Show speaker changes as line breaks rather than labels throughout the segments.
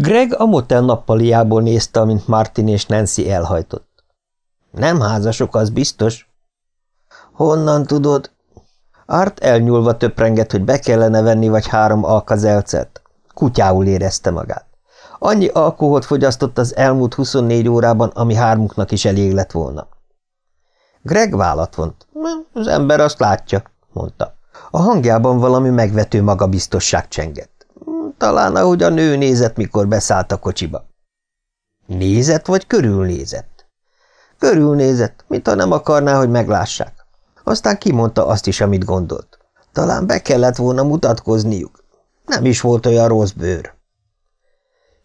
Greg a motel nappaliából nézte, amint Martin és Nancy elhajtott. Nem házasok, az biztos. Honnan tudod? Art elnyúlva töprengett, hogy be kellene venni vagy három alkazelcet. Kutyául érezte magát. Annyi alkoholt fogyasztott az elmúlt 24 órában, ami hármuknak is elég lett volna. Greg vállat vont. Az ember azt látja, mondta. A hangjában valami megvető magabiztosság csengett. Talán ahogy a nő nézett, mikor beszállt a kocsiba. Nézett vagy körülnézett? Körülnézett, mintha nem akarná, hogy meglássák. Aztán kimondta azt is, amit gondolt. Talán be kellett volna mutatkozniuk. Nem is volt olyan rossz bőr.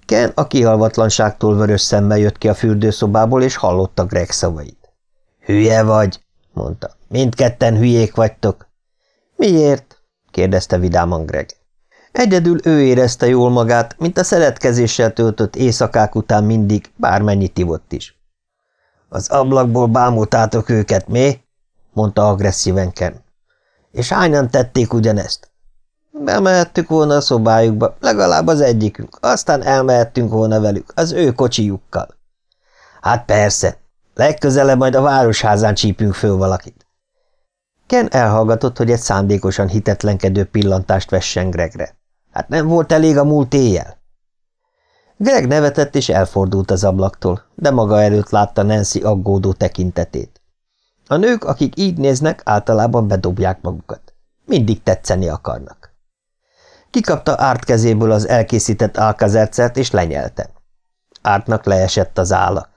Ken a kihalvatlanságtól vörös szemmel jött ki a fürdőszobából, és hallotta Greg szavait. – Hülye vagy, mondta. – Mindketten hülyék vagytok. – Miért? – kérdezte vidáman Greg. Egyedül ő érezte jól magát, mint a szeretkezéssel töltött éjszakák után mindig, bármennyit ivott is. – Az ablakból bámultátok őket, mi? – mondta agresszíven Ken. – És hányan tették ugyanezt? Bemehettük volna a szobájukba, legalább az egyikünk, aztán elmehettünk volna velük, az ő kocsijukkal. Hát persze, legközelebb majd a városházán csípünk föl valakit. Ken elhallgatott, hogy egy szándékosan hitetlenkedő pillantást vessen Gregre. Hát nem volt elég a múlt éjjel? Greg nevetett és elfordult az ablaktól, de maga előtt látta Nancy aggódó tekintetét. A nők, akik így néznek, általában bedobják magukat. Mindig tetszeni akarnak. Kikapta Árt kezéből az elkészített alkazercert, és lenyelte. Ártnak leesett az álla.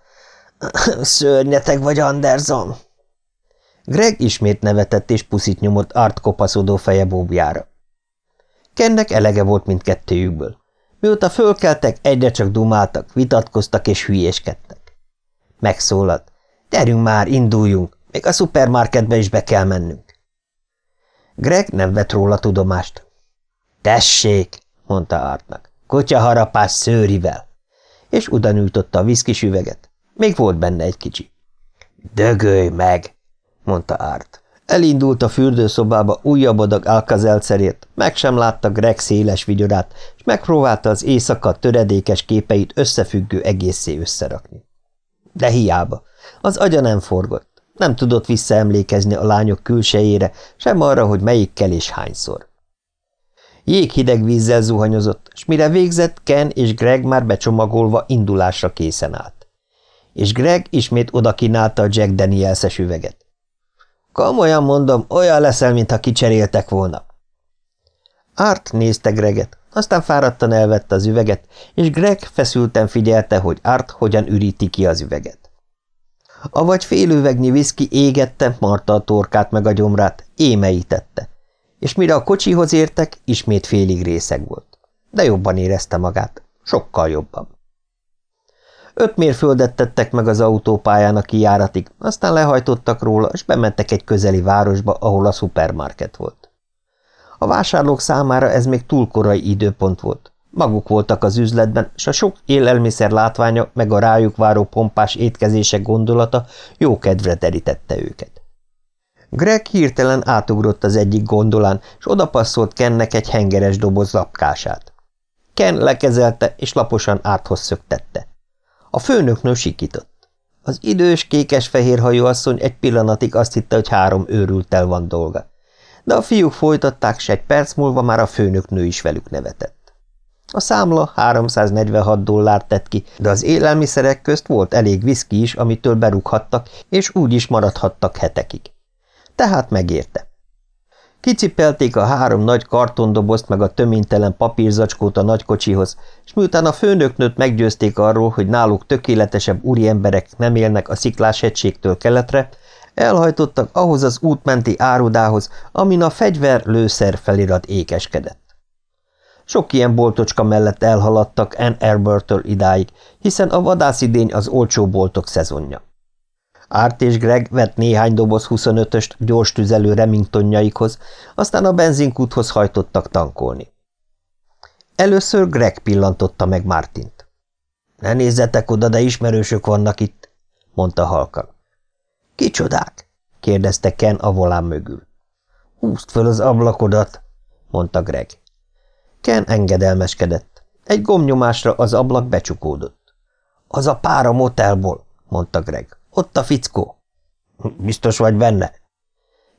Szörnyeteg vagy, Anderson! Greg ismét nevetett, és puszit nyomott Art kopaszodó feje bóbjára. Kennek elege volt mindkettőjükből. Mióta fölkeltek, egyre csak dumáltak, vitatkoztak és hülyéskedtek. Megszólalt. Gyerünk már, induljunk, még a szupermarketbe is be kell mennünk. Greg nem vett róla tudomást. Tessék, mondta Artnak, kutyaharapás szőrivel. És oda nyújtotta a viszkis üveget. Még volt benne egy kicsi. Dögölj meg, mondta Art. Elindult a fürdőszobába újabb adag alkazelcerért, meg sem látta Greg széles vigyorát, és megpróbálta az éjszaka töredékes képeit összefüggő egészé összerakni. De hiába. Az agya nem forgott. Nem tudott visszaemlékezni a lányok külsejére, sem arra, hogy melyikkel és hányszor. Jéghideg vízzel zuhanyozott, és mire végzett, Ken és Greg már becsomagolva indulásra készen állt. És Greg ismét oda kínálta a Jack Daniels-es üveget. Komolyan mondom, olyan leszel, mintha kicseréltek volna. Art nézte Greget, aztán fáradtan elvette az üveget, és Greg feszülten figyelte, hogy Art hogyan üríti ki az üveget. Avagy fél üvegnyi viszki égette Marta a torkát meg a gyomrát, émeítette és mire a kocsihoz értek, ismét félig részeg volt. De jobban érezte magát, sokkal jobban. Öt mérföldet tettek meg az autópályán a kijáratig, aztán lehajtottak róla, és bementek egy közeli városba, ahol a szupermarket volt. A vásárlók számára ez még túl korai időpont volt. Maguk voltak az üzletben, és a sok élelmiszer látványa meg a rájuk váró pompás étkezések gondolata jó kedvre terítette őket. Greg hirtelen átugrott az egyik gondolán, és odapasszolt Kennek egy hengeres doboz lapkását. Ken lekezelte, és laposan áthoz szöktette. A főnöknő sikított. Az idős, kékes-fehér hajóasszony egy pillanatig azt hitte, hogy három őrültel van dolga. De a fiúk folytatták, s egy perc múlva már a főnöknő is velük nevetett. A számla 346 dollár tett ki, de az élelmiszerek közt volt elég viszki is, amitől berúghattak, és úgy is maradhattak hetekig tehát megérte. Kicipelték a három nagy kartondobozt meg a töménytelen papírzacskót a nagykocsihoz, és miután a főnöknőt meggyőzték arról, hogy náluk tökéletesebb úriemberek nem élnek a sziklás hegységtől keletre, elhajtottak ahhoz az útmenti árudához, amin a fegyver lőszer felirat ékeskedett. Sok ilyen boltocska mellett elhaladtak Ann Arbortől idáig, hiszen a vadászidény az olcsó boltok szezonja. Árt és Greg vett néhány doboz 25-öst gyors tüzelő Remingtonjaikhoz, aztán a benzinkúthoz hajtottak tankolni. Először Greg pillantotta meg Martint. – Ne nézzetek oda, de ismerősök vannak itt – mondta halkan. – Kicsodák? – kérdezte Ken a volán mögül. – Húzd föl az ablakodat – mondta Greg. Ken engedelmeskedett. Egy gomnyomásra az ablak becsukódott. – Az a pár a motelból, mondta Greg. – Ott a fickó. – Biztos vagy benne?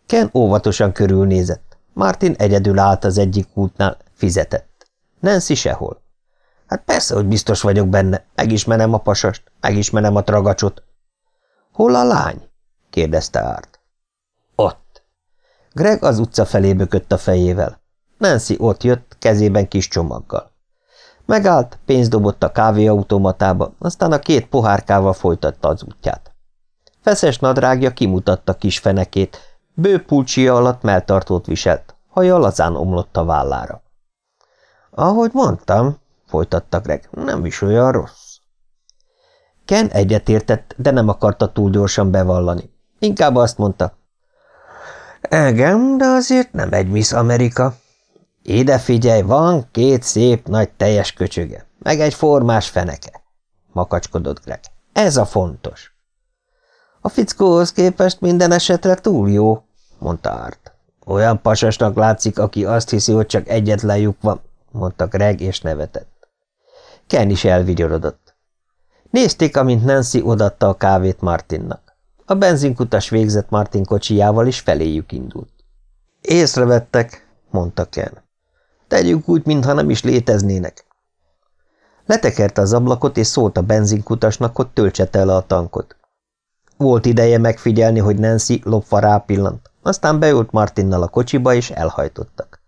Ken óvatosan körülnézett. Martin egyedül állt az egyik útnál, fizetett. Nancy sehol. Hát persze, hogy biztos vagyok benne. Megismerem a pasast, megismerem a tragacsot. Hol a lány? kérdezte Árt. Ott. Greg az utca felé bökött a fejével. Nancy ott jött, kezében kis csomaggal. Megállt, pénzt dobott a kávéautomatába, aztán a két pohárkával folytatta az útját. Feszes nadrágja kimutatta kis fenekét, bő pulcsia alatt melltartót viselt, haja lazán omlott a vállára. Ahogy mondtam, folytatta Greg, nem is olyan rossz. Ken egyetértett, de nem akarta túl gyorsan bevallani. Inkább azt mondta. Igen, de azért nem egy Miss Amerika. Ide figyelj, van két szép nagy teljes köcsöge, meg egy formás feneke, makacskodott Greg. Ez a fontos. A fickóhoz képest minden esetre túl jó, mondta Art. Olyan pasasnak látszik, aki azt hiszi, hogy csak egyetlen lyuk van, mondta Greg, és nevetett. Ken is elvigyorodott. Nézték, amint Nancy odatta a kávét Martinnak. A benzinkutas végzett Martin kocsijával, és feléjük indult. Észrevettek, mondta Ken. Tegyük úgy, mintha nem is léteznének. Letekerte az ablakot, és szólt a benzinkutasnak, hogy töltse el a tankot. Volt ideje megfigyelni, hogy Nancy lopva rápillant, aztán beült Martinnal a kocsiba, és elhajtottak.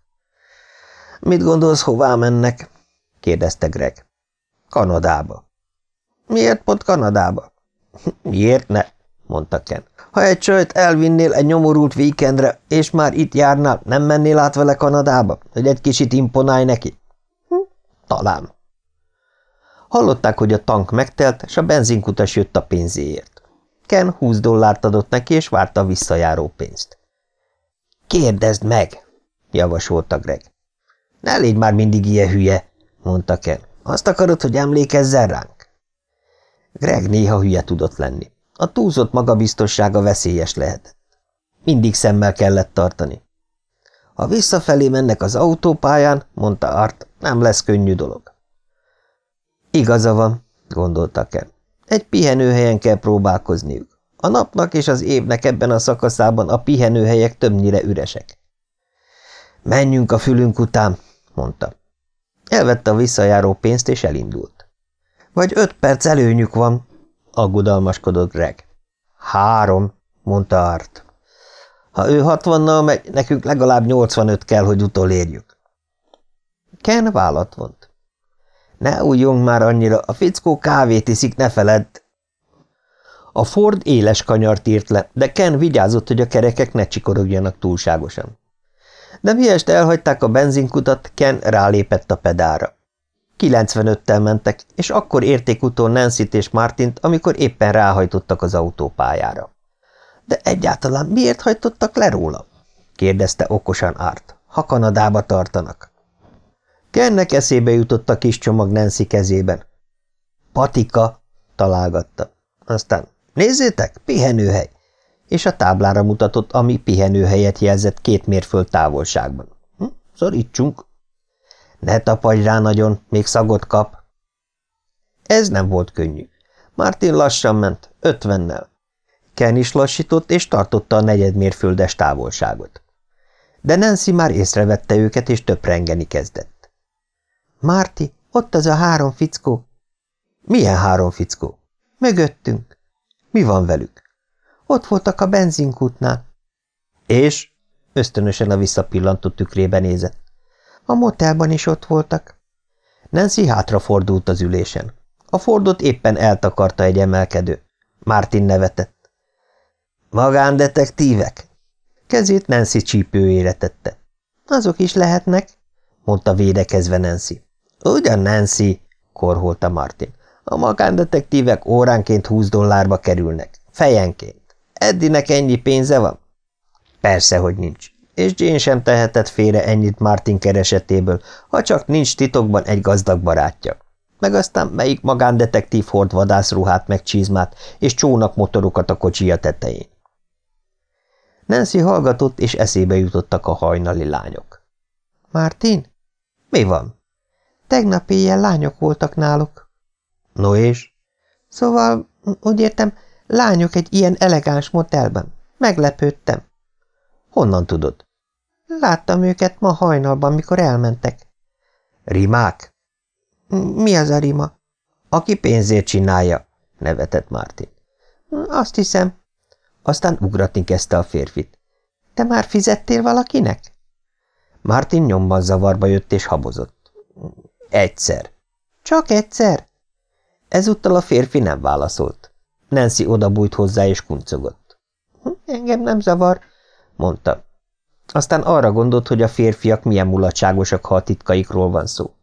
– Mit gondolsz, hová mennek? – kérdezte Greg. – Kanadába. – Miért pont Kanadába? – Miért ne? – mondta Ken. – Ha egy csajt elvinnél egy nyomorult víkendre, és már itt járnál, nem mennél át vele Kanadába, hogy egy kicsit imponálj neki? Hm, – Talán. Hallották, hogy a tank megtelt, és a benzinkutas jött a pénzéért. Ken 20 dollárt adott neki, és várta a visszajáró pénzt. Kérdezd meg, javasolta Greg. Ne légy már mindig ilyen hülye, mondta Ken. Azt akarod, hogy emlékezzen ránk? Greg néha hülye tudott lenni. A túlzott magabiztossága veszélyes lehetett. Mindig szemmel kellett tartani. Ha visszafelé mennek az autópályán, mondta Art, nem lesz könnyű dolog. Igaza van, gondolta Ken. Egy pihenőhelyen kell próbálkozniuk. A napnak és az évnek ebben a szakaszában a pihenőhelyek többnyire üresek. Menjünk a fülünk után, mondta. Elvette a visszajáró pénzt, és elindult. Vagy öt perc előnyük van, aggodalmaskodott Greg. Három, mondta Art. Ha ő hatvannal megy, nekünk legalább nyolcvanöt kell, hogy utolérjük. Ken vállat vont. Ne újjunk már annyira, a fickó kávét iszik, ne feledd, a Ford éles kanyart írt le, de Ken vigyázott, hogy a kerekek ne csikorogjanak túlságosan. De miest elhagyták a benzinkutat, Ken rálépett a pedára. 95-tel mentek, és akkor érték utol nancy és Martint, amikor éppen ráhajtottak az autópályára. De egyáltalán miért hajtottak le róla? kérdezte okosan Art. Ha Kanadába tartanak. Kennek eszébe jutott a kis csomag Nancy kezében. Patika, találgatta. Aztán Nézzétek, pihenőhely! És a táblára mutatott, ami pihenőhelyet jelzett két mérföld távolságban. Hm? Szorítsunk! Ne tapadj rá nagyon, még szagot kap! Ez nem volt könnyű. Martin lassan ment, ötvennel. Ken is lassított, és tartotta a negyed mérföldes távolságot. De Nancy már észrevette őket, és töprengeni kezdett. – Márti, ott az a három fickó. – Milyen három fickó? – Mögöttünk. Mi van velük? Ott voltak a benzinkútnál. És? Ösztönösen a visszapillantott tükrébe nézett. A motelban is ott voltak. Nancy hátrafordult az ülésen. A Fordot éppen eltakarta egy emelkedő. Martin nevetett. Magándetektívek? Kezét Nancy csípőjére tette. Azok is lehetnek, mondta védekezve Nancy. Ugyan, Nancy, korholta Martin. A magándetektívek óránként 20 dollárba kerülnek. Fejenként. Eddinek ennyi pénze van? Persze, hogy nincs. És Jane sem tehetett félre ennyit Martin keresetéből, ha csak nincs titokban egy gazdag barátja. Meg aztán melyik magándetektív hord vadászruhát meg csizmát és csónak motorokat a kocsija tetején. Nancy hallgatott, és eszébe jutottak a hajnali lányok. – Martin? Mi van?
Tegnap éjjel lányok voltak náluk.
No és?
Szóval, úgy értem, lányok egy ilyen elegáns motelben. Meglepődtem.
Honnan tudod?
Láttam őket ma hajnalban, mikor elmentek.
Rimák?
Mi az a rima?
Aki pénzért csinálja, nevetett Martin.
Azt hiszem.
Aztán ugratni kezdte a férfit.
Te már fizettél valakinek?
Martin nyomban zavarba jött és habozott. Egyszer.
Csak egyszer?
Ezúttal a férfi nem válaszolt. Nancy odabújt hozzá és kuncogott.
Engem nem zavar,
mondta. Aztán arra gondolt, hogy a férfiak milyen mulatságosak, ha a titkaikról van szó.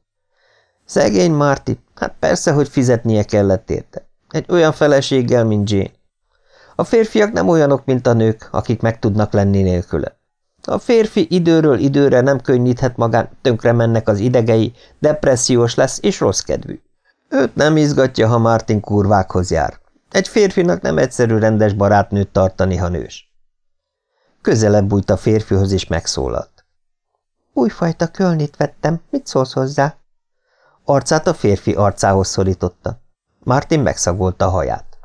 Szegény Marti, hát persze, hogy fizetnie kellett érte. Egy olyan feleséggel, mint Jane. A férfiak nem olyanok, mint a nők, akik meg tudnak lenni nélküle. A férfi időről időre nem könnyíthet magán, tönkre mennek az idegei, depressziós lesz és rossz kedvű. Őt nem izgatja, ha Martin kurvákhoz jár. Egy férfinak nem egyszerű rendes barátnőt tartani, ha nős. Közelebb bújt a férfihoz, és megszólalt.
Újfajta kölnit vettem, mit szólsz hozzá?
Arcát a férfi arcához szorította. Martin megszagolta a haját.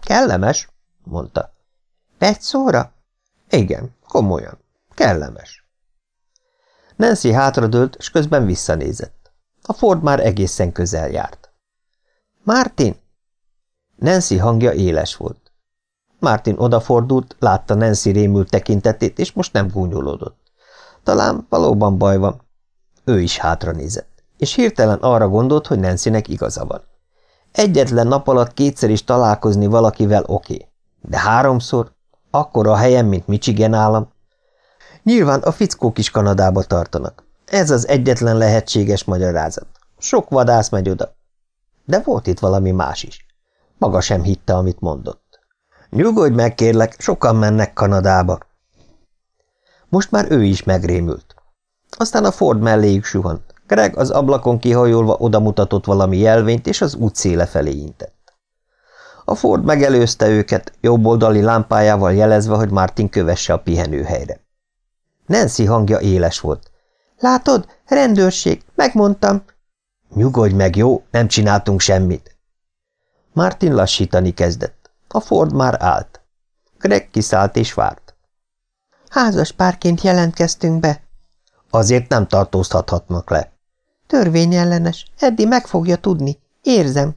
Kellemes, mondta.
Egy szóra?
Igen, komolyan. Kellemes. Nancy hátradőlt, és közben visszanézett. A Ford már egészen közel járt.
Martin!
Nancy hangja éles volt. Martin odafordult, látta Nancy rémült tekintetét, és most nem gúnyolódott. Talán valóban baj van. Ő is hátra nézett, és hirtelen arra gondolt, hogy Nancynek igaza van. Egyetlen nap alatt kétszer is találkozni valakivel oké, okay. de háromszor? Akkor a helyen, mint Michigan állam? Nyilván a fickók is Kanadába tartanak. Ez az egyetlen lehetséges magyarázat. Sok vadász megy oda. De volt itt valami más is. Maga sem hitte, amit mondott. Nyugodj meg, kérlek, sokan mennek Kanadába. Most már ő is megrémült. Aztán a Ford melléjük suhant. Greg az ablakon kihajolva odamutatott valami jelvényt, és az út széle felé intett. A Ford megelőzte őket, jobboldali lámpájával jelezve, hogy Martin kövesse a pihenőhelyre. Nancy hangja éles volt.
Látod, rendőrség, megmondtam.
Nyugodj meg, jó, nem csináltunk semmit. Martin lassítani kezdett. A Ford már állt. Greg kiszállt és várt.
Házas párként jelentkeztünk be.
Azért nem tartóztathatnak le.
Törvényellenes. Eddi meg fogja tudni. Érzem.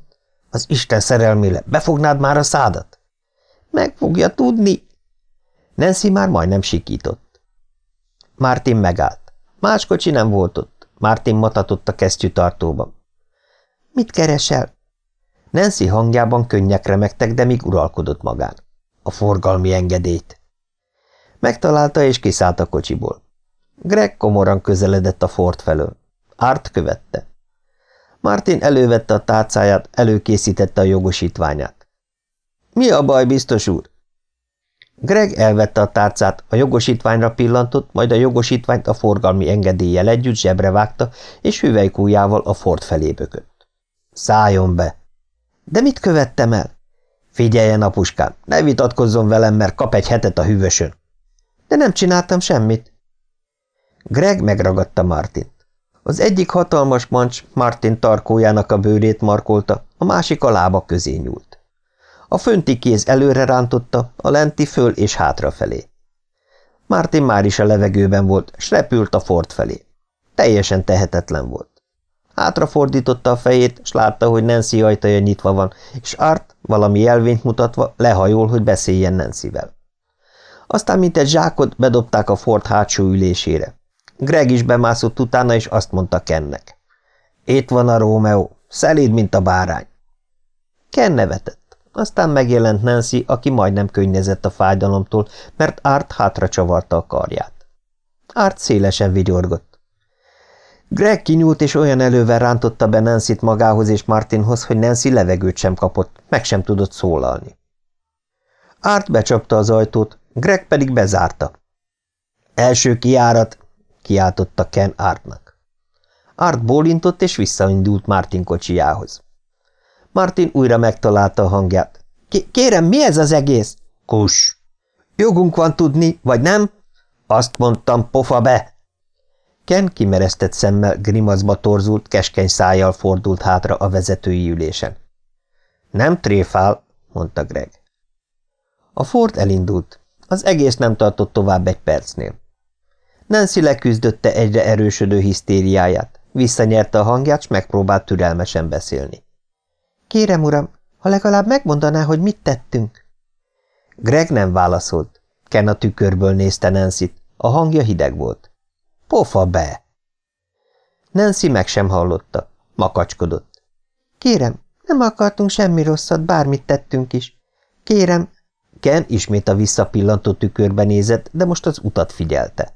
Az Isten szerelmére, befognád már a szádat?
Meg fogja tudni.
Nancy már majdnem sikított. Martin megállt. Más kocsi nem volt ott. Martin matatott a kesztyűtartóban.
– Mit keresel?
Nancy hangjában könnyek remektek, de még uralkodott magán. A forgalmi engedélyt. Megtalálta és kiszállt a kocsiból. Greg komoran közeledett a Ford felől. Art követte. Martin elővette a tárcáját, előkészítette a jogosítványát. – Mi a baj, biztos úr? Greg elvette a tárcát, a jogosítványra pillantott, majd a jogosítványt a forgalmi engedéllyel együtt zsebre vágta, és hüvelykújjával a Ford felé bökött. Szálljon be! De mit követtem el? Figyeljen, apuskám, ne vitatkozzon velem, mert kap egy hetet a hűvösön.
De nem csináltam semmit.
Greg megragadta Martint. Az egyik hatalmas mancs Martin tarkójának a bőrét markolta, a másik a lába közé nyúlt. A fönti kéz előre rántotta, a lenti föl és hátrafelé. Martin már is a levegőben volt, s repült a Ford felé. Teljesen tehetetlen volt. Hátrafordította a fejét, s látta, hogy Nancy ajtaja nyitva van, és Art, valami jelvényt mutatva, lehajol, hogy beszéljen Nancyvel. Aztán, mint egy zsákot, bedobták a Ford hátsó ülésére. Greg is bemászott utána, és azt mondta Kennek. Itt van a Rómeó, szelíd, mint a bárány. Ken nevetett. Aztán megjelent Nancy, aki majdnem könnyezett a fájdalomtól, mert Art hátra csavarta a karját. Art szélesen vigyorgott. Greg kinyúlt, és olyan elővel rántotta be Nancy-t magához és Martinhoz, hogy Nancy levegőt sem kapott, meg sem tudott szólalni. Art becsapta az ajtót, Greg pedig bezárta. Első kiárat, kiáltotta Ken Artnak. Art bólintott, és visszaindult Martin kocsijához. Martin újra megtalálta a hangját. – Kérem, mi ez az egész? – Kus! – Jogunk van tudni, vagy nem? – Azt mondtam, pofa be! Ken kimeresztett szemmel grimaszba torzult, keskeny szájjal fordult hátra a vezetői ülésen. Nem tréfál, mondta Greg. A Ford elindult. Az egész nem tartott tovább egy percnél. Nancy leküzdötte egyre erősödő hisztériáját, visszanyerte a hangját, s megpróbált türelmesen beszélni.
Kérem, uram, ha legalább megmondaná, hogy mit tettünk.
Greg nem válaszolt. Ken a tükörből nézte nancy -t. A hangja hideg volt. Pofa be! Nancy meg sem hallotta. Makacskodott.
Kérem, nem akartunk semmi rosszat, bármit tettünk is. Kérem...
Ken ismét a visszapillantó tükörbe nézett, de most az utat figyelte.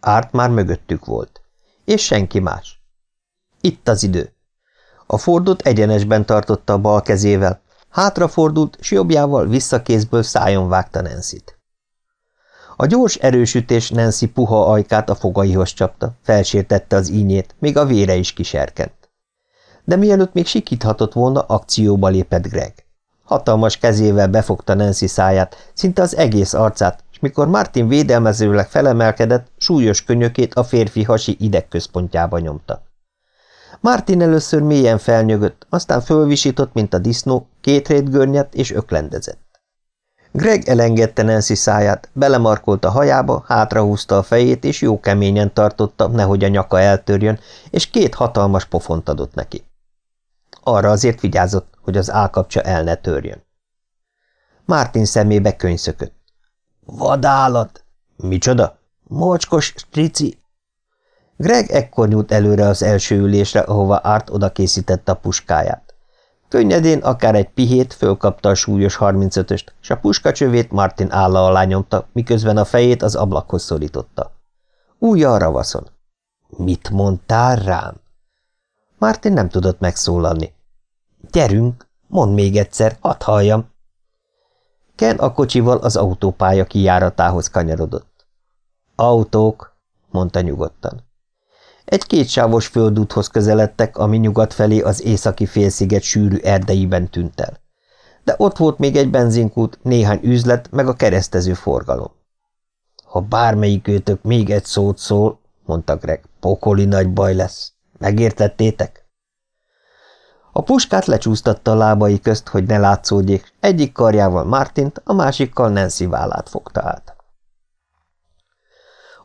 Árt már mögöttük volt. És senki más. Itt az idő. A fordot egyenesben tartotta a bal kezével, hátrafordult, s jobbjával visszakézből szájon vágta Nancy-t. A gyors erősütés Nancy puha ajkát a fogaihoz csapta, felsértette az ínyét, még a vére is kiserkent. De mielőtt még sikíthatott volna, akcióba lépett Greg. Hatalmas kezével befogta Nancy száját, szinte az egész arcát, és mikor Martin védelmezőleg felemelkedett, súlyos könyökét a férfi hasi idegközpontjába nyomta. Martin először mélyen felnyögött, aztán fölvisított, mint a disznó, két rétgörnyet és öklendezett. Greg elengedte Nancy száját, belemarkolt a hajába, hátrahúzta a fejét, és jó keményen tartotta, nehogy a nyaka eltörjön, és két hatalmas pofont adott neki. Arra azért vigyázott, hogy az állkapcsa el ne törjön. Martin szemébe könyszökött. Vadállat! Micsoda? Mocskos strici! Greg ekkor nyújt előre az első ülésre, ahova Art oda készítette a puskáját. Könnyedén akár egy pihét fölkapta a súlyos 35-öst, és a puskacsövét Martin álla alá nyomta, miközben a fejét az ablakhoz szorította. Újja a ravaszon. Mit mondtál rám? Martin nem tudott megszólalni. Gyerünk, mondd még egyszer, hadd halljam. Ken a kocsival az autópálya kijáratához kanyarodott. Autók, mondta nyugodtan. Egy kétsávos földúthoz közeledtek, ami nyugat felé az északi félsziget sűrű erdeiben tűnt el. De ott volt még egy benzinkút, néhány üzlet, meg a keresztező forgalom. Ha bármelyik őtök még egy szót szól, mondta Greg, pokoli nagy baj lesz. Megértettétek? A puskát lecsúsztatta a lábai közt, hogy ne látszódjék, egyik karjával Martint, a másikkal Nancy vállát fogta át.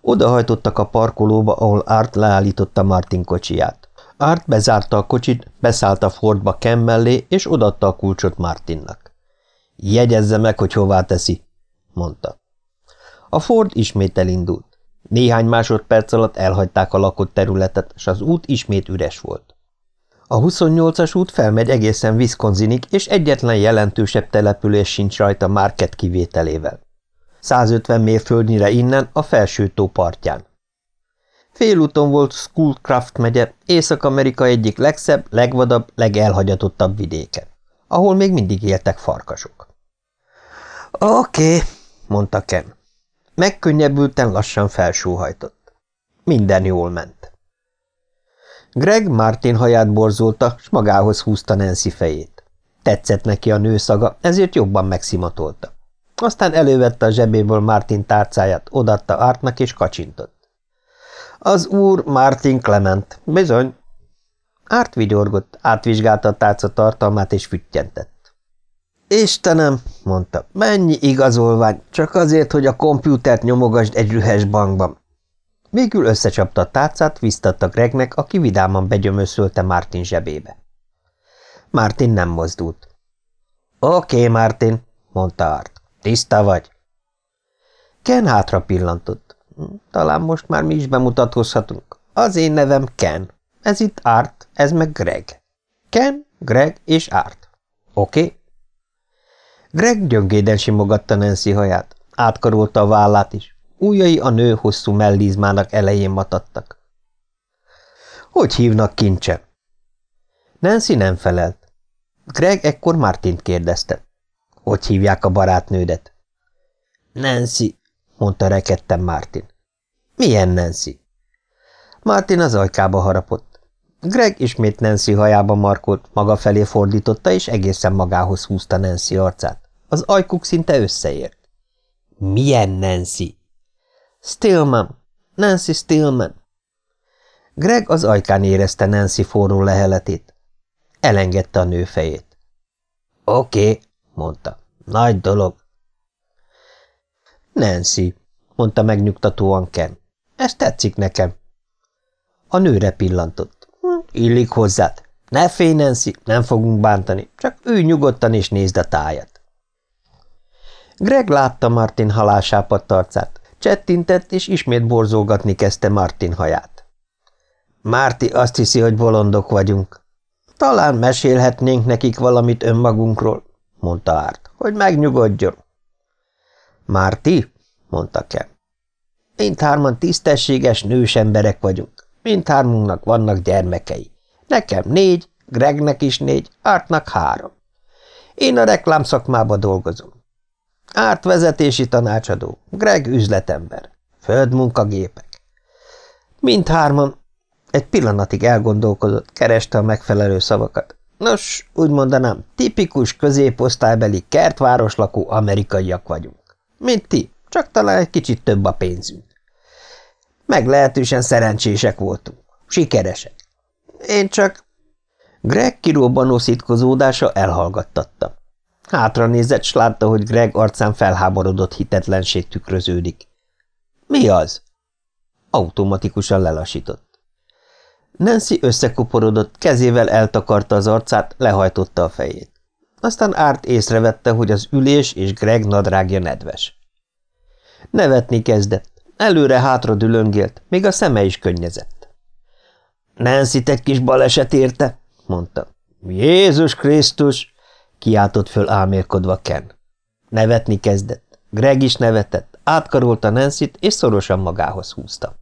Odahajtottak a parkolóba, ahol Art leállította Martin kocsiját. Art bezárta a kocsit, beszállt a Fordba Ken mellé, és odatta a kulcsot Martinnak. Jegyezze meg, hogy hová teszi, mondta. A Ford ismét elindult. Néhány másodperc alatt elhagyták a lakott területet, és az út ismét üres volt. A 28-as út felmegy egészen Wisconsinig, és egyetlen jelentősebb település sincs rajta Market kivételével. 150 mérföldnyire innen a felső tó partján. Félúton volt Schoolcraft megye, Észak-Amerika egyik legszebb, legvadabb, legelhagyatottabb vidéke, ahol még mindig éltek farkasok. Oké, okay, mondta Ken. Megkönnyebbülten lassan felsóhajtott. Minden jól ment. Greg Martin haját borzolta, s magához húzta Nancy fejét. Tetszett neki a nő szaga, ezért jobban megszimatolta. Aztán elővette a zsebéből Martin tárcáját, odatta Artnak és kacsintott. Az úr Martin Clement, bizony. Árt vigyorgott, átvizsgálta a tárca tartalmát és füttyentett. Istenem, mondta, mennyi igazolvány, csak azért, hogy a kompjútert nyomogasd egy rühes bankban. Végül összecsapta a tárcát, vissztatta Gregnek, aki vidáman begyömöszölte Martin zsebébe. Martin nem mozdult. Oké, okay, Martin, mondta Art. Tiszta vagy? Ken hátra pillantott. Talán most már mi is bemutatkozhatunk. Az én nevem Ken. Ez itt Art, ez meg Greg. Ken, Greg és Art. Oké? Okay? Greg gyöngéden simogatta Nancy haját. Átkarolta a vállát is. Újjai a nő hosszú mellízmának elején matadtak. Hogy hívnak kincse? Nancy nem felelt. Greg ekkor Martint kérdezte. Hogy hívják a barátnődet? Nancy, mondta rekedtem Martin. Milyen Nancy? Martin az ajkába harapott. Greg ismét Nancy hajába markolt, maga felé fordította, és egészen magához húzta Nancy arcát. Az ajkuk szinte összeért. Milyen Nancy? Stillman. Nancy Stillman. Greg az ajkán érezte Nancy forró leheletét. Elengedte a nő fejét. Oké, okay, mondta. Nagy dolog. Nancy, mondta megnyugtatóan Ken. Ez tetszik nekem. A nőre pillantott. Hm, illik hozzád. Ne félj, Nancy, nem fogunk bántani, csak ülj nyugodtan és nézd a tájat. Greg látta Martin halásápadt arcát, csettintett és ismét borzolgatni kezdte Martin haját. Márti azt hiszi, hogy bolondok vagyunk. Talán mesélhetnénk nekik valamit önmagunkról, mondta Árt, hogy megnyugodjon. Márti, mondta Ken. Mindhárman tisztességes nős emberek vagyunk. Mindhármunknak vannak gyermekei. Nekem négy, Gregnek is négy, Artnak három. Én a reklámszakmába dolgozom. Árt vezetési tanácsadó, Greg üzletember, földmunkagépek. Mindhárman egy pillanatig elgondolkodott, kereste a megfelelő szavakat. Nos, úgy mondanám, tipikus középosztálybeli kertváros lakó amerikaiak vagyunk. Mint ti, csak talán egy kicsit több a pénzünk. Meglehetősen szerencsések voltunk, sikeresek. Én csak... Greg kirobbanó szitkozódása elhallgattatta. Hátra nézett, s látta, hogy Greg arcán felháborodott hitetlenség tükröződik. – Mi az? Automatikusan lelassított. Nancy összekoporodott, kezével eltakarta az arcát, lehajtotta a fejét. Aztán árt észrevette, hogy az ülés és Greg nadrágja nedves. Nevetni kezdett, előre-hátra dülöngélt, még a szeme is könnyezett. – Nancy egy kis baleset érte, mondta. – Jézus Krisztus! – kiáltott föl álmélkodva Ken. Nevetni kezdett. Greg is nevetett, átkarolta Nancy-t, és szorosan magához húzta.